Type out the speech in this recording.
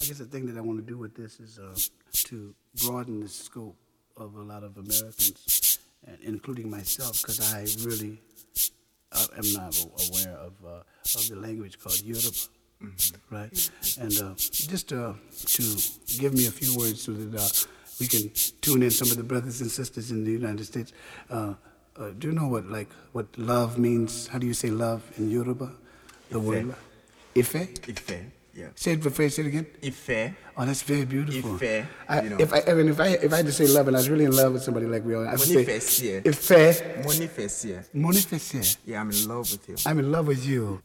I guess the thing that I want to do with this is uh, to broaden the scope of a lot of Americans, including myself, because I really uh, am not aware of uh, of the language called Yoruba, mm-hmm. right? And uh, just uh, to give me a few words so that uh, we can tune in some of the brothers and sisters in the United States. Uh, do you know what like what love means? How do you say love in Yoruba? The Ife. word Ife. Ife. Yeah. Say it, say it again. Ife. Oh, that's very beautiful. Ife. I, you know. If I, I mean, if I, if I had to say love, and I was really in love with somebody like we are, I'd say Moniface, yeah. Ife. Yeah. Moniface. Yeah, I'm in love with you. I'm in love with you.